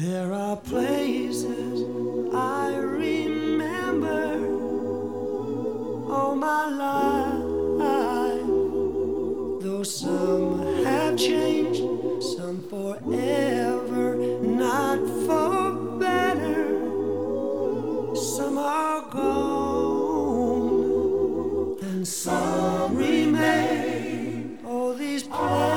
There are places I remember all my life, though some have changed, some forever, not for better. Some are gone, and some remain. All these places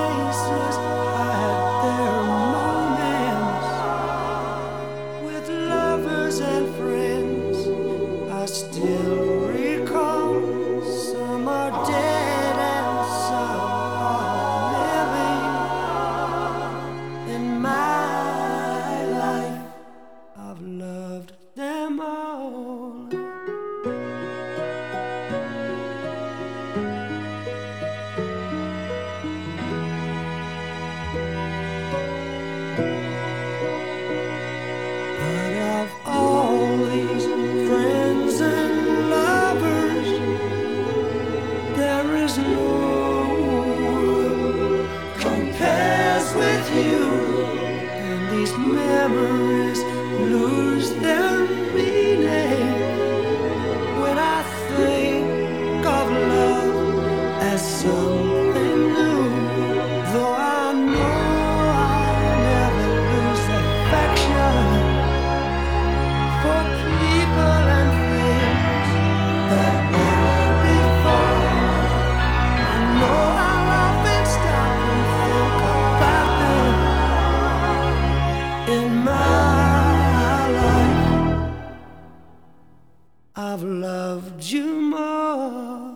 In my life, I've loved them all. All these memories lose their meaning when I think of love as something. in my life. I've loved you more.